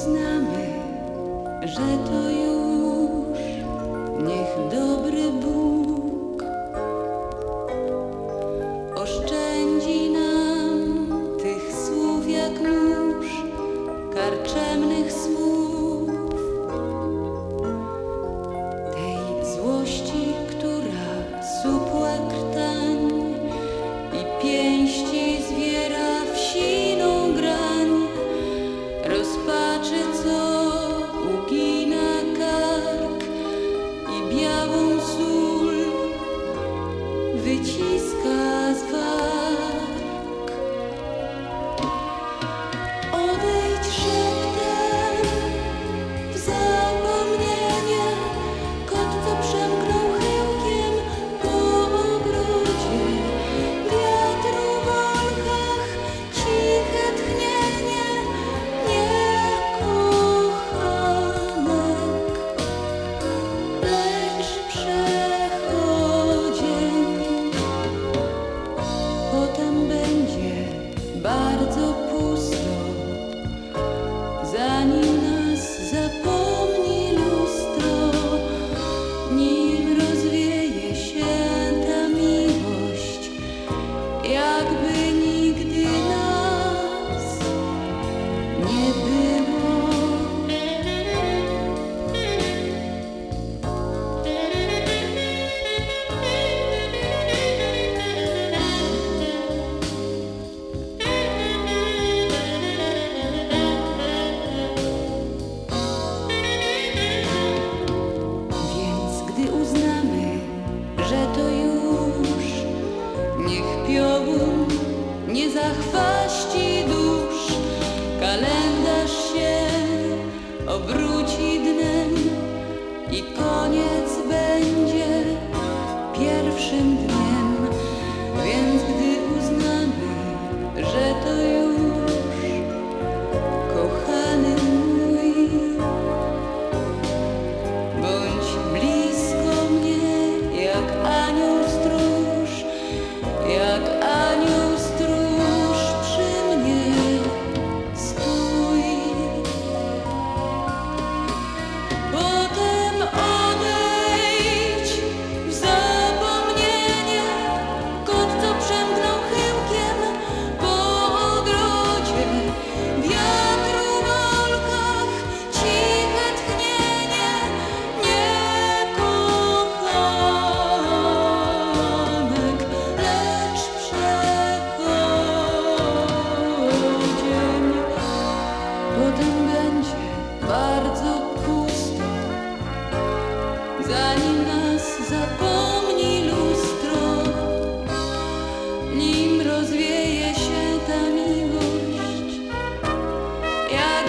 uznamy, że to już niech dobry Bóg. wyciska z. Odejdź szeptem w zapomnienie, kot co przemknął chyłkiem po ogrodzie. Wiatr w olkach, ciche tchnienie, niekochanek. Oh.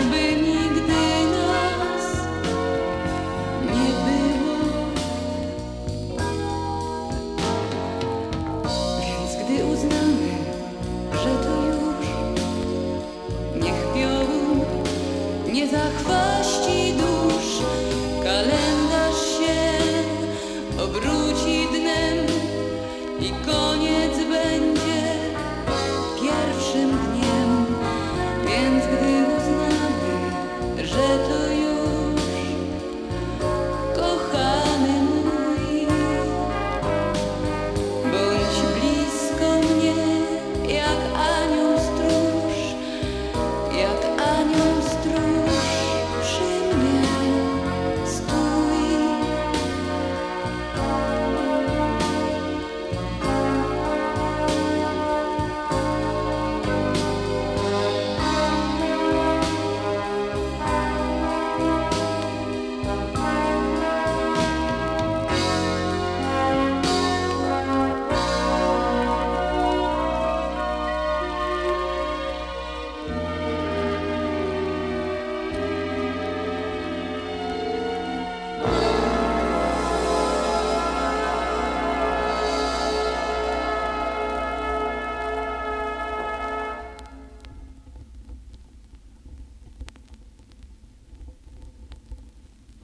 been